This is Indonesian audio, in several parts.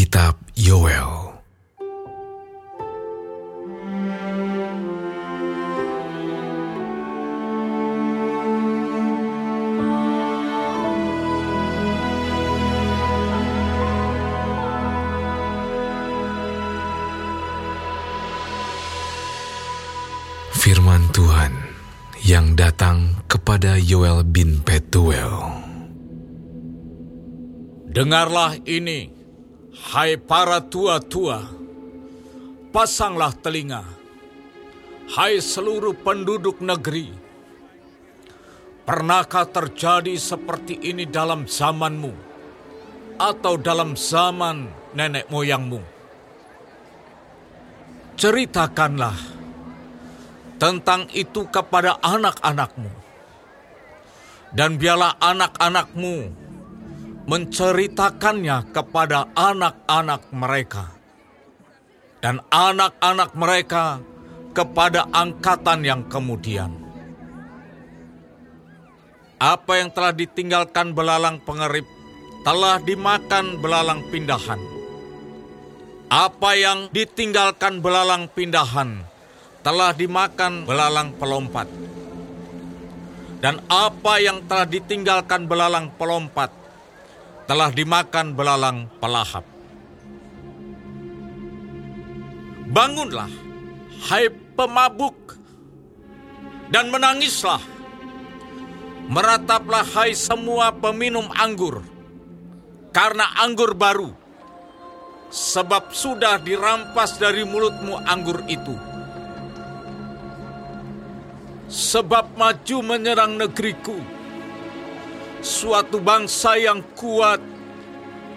Kitab Yoel Firman Tuhan yang datang kepada Yoel bin Petuel. Dengarlah ini, hai para tua-tua, pasanglah telinga, hai seluruh penduduk negeri. Pernahkah terjadi seperti ini dalam zamanmu atau dalam zaman nenek moyangmu? Ceritakanlah tentang itu kepada anak-anakmu, dan biarlah anak-anakmu menceritakannya kepada anak-anak mereka, dan anak-anak mereka kepada angkatan yang kemudian. Apa yang telah ditinggalkan belalang pengerip telah dimakan belalang pindahan. Apa yang ditinggalkan belalang pindahan telah dimakan belalang pelompat. Dan apa yang telah ditinggalkan belalang pelompat telah dimakan belalang pelahap. Bangunlah, hai pemabuk, dan menangislah. Merataplah hai semua peminum anggur, karena anggur baru, sebab sudah dirampas dari mulutmu anggur itu. Sebab maju menyerang negeriku, suatu bangsa yang kuat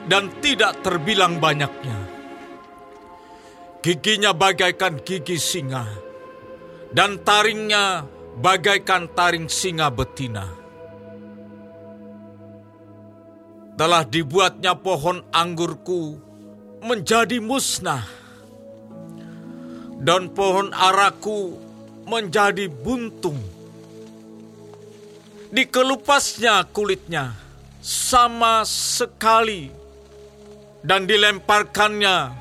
dan tidak terbilang banyaknya. Giginya bagaikan gigi singa, dan taringnya bagaikan taring singa betina. Telah dibuatnya pohon anggurku menjadi musnah, dan pohon araku menjadi buntung dikelupasnya kulitnya sama sekali dan dilemparkannya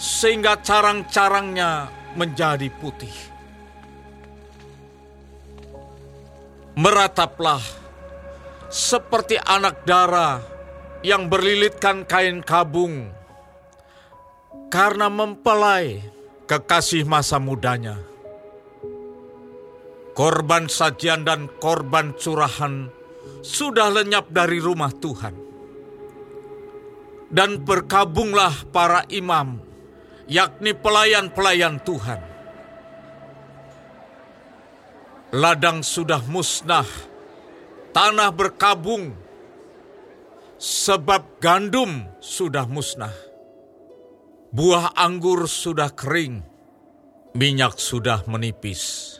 sehingga carang-carangnya menjadi putih. Merataplah seperti anak dara yang berlilitkan kain kabung karena mempelai kekasih masa mudanya korban sajian dan korban curahan sudah lenyap dari rumah Tuhan. Dan berkabunglah para imam, yakni pelayan-pelayan Tuhan. Ladang sudah musnah, tanah berkabung, sebab gandum sudah musnah. Buah anggur sudah kering, minyak sudah menipis.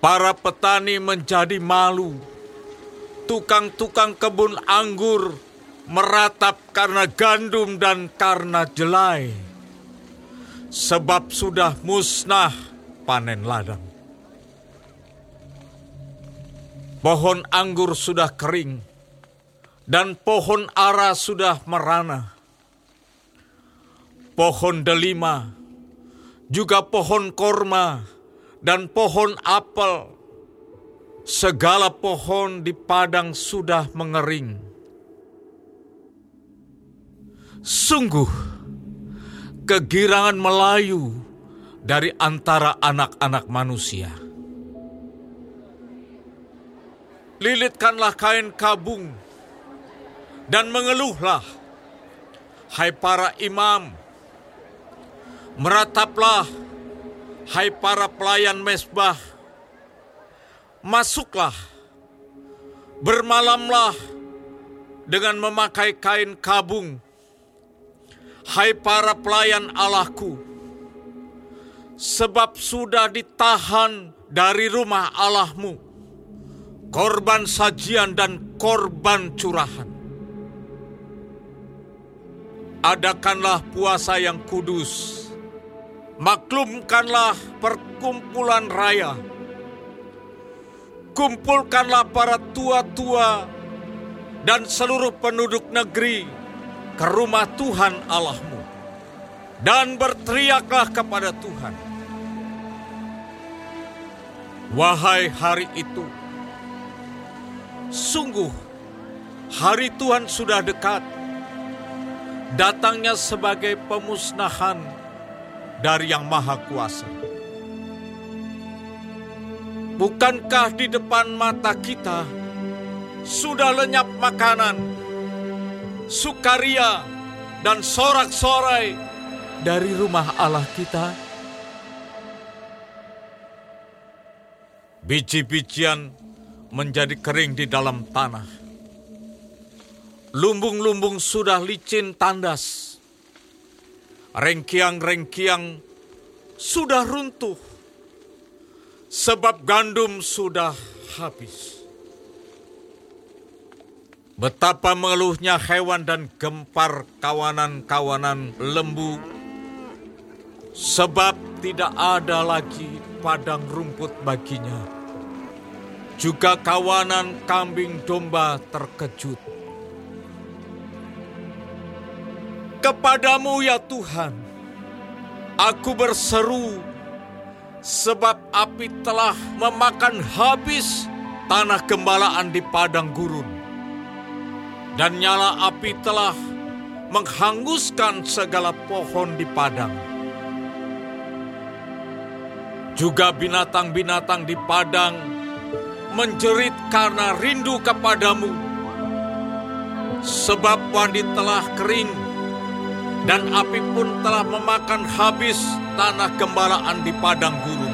Para petani menjadi malu. Tukang-tukang kebun anggur meratap karena gandum dan karena jelai. Sebab sudah musnah panen ladang. Pohon anggur sudah kering dan pohon ara sudah merana. Pohon delima, juga pohon korma, dan pohon apel. Segala pohon di padang sudah mengering. Sungguh, kegirangan Melayu dari antara anak-anak manusia. Lilitkanlah kain kabung dan mengeluhlah, hai para imam, merataplah Hai para pelayan mesbah, masuklah, bermalamlah dengan memakai kain kabung. Hai para pelayan Allahku, sebab sudah ditahan dari rumah Allahmu, korban sajian dan korban curahan. Adakanlah puasa yang kudus, maklumkanlah perkumpulan raya. Kumpulkanlah para tua-tua dan seluruh penduduk negeri ke rumah Tuhan Allahmu dan berteriaklah kepada Tuhan. Wahai hari itu, sungguh hari Tuhan sudah dekat. Datangnya sebagai pemusnahan dari Yang Maha Kuasa. Bukankah di depan mata kita sudah lenyap makanan, sukaria, dan sorak-sorai dari rumah Allah kita? Biji-bijian menjadi kering di dalam tanah. Lumbung-lumbung sudah licin tandas. Rengkiang-rengkiang sudah runtuh. Sebab gandum sudah habis. Betapa mengeluhnya hewan dan gempar kawanan-kawanan lembu. Sebab tidak ada lagi padang rumput baginya. Juga kawanan kambing domba terkejut. Kepadamu ya Tuhan, aku berseru sebab api telah memakan habis tanah gembalaan di padang gurun. Dan nyala api telah menghanguskan segala pohon di padang. Juga binatang-binatang di padang menjerit karena rindu kepadamu. Sebab wadi telah kering dan api pun telah memakan habis tanah gembalaan di padang gurun.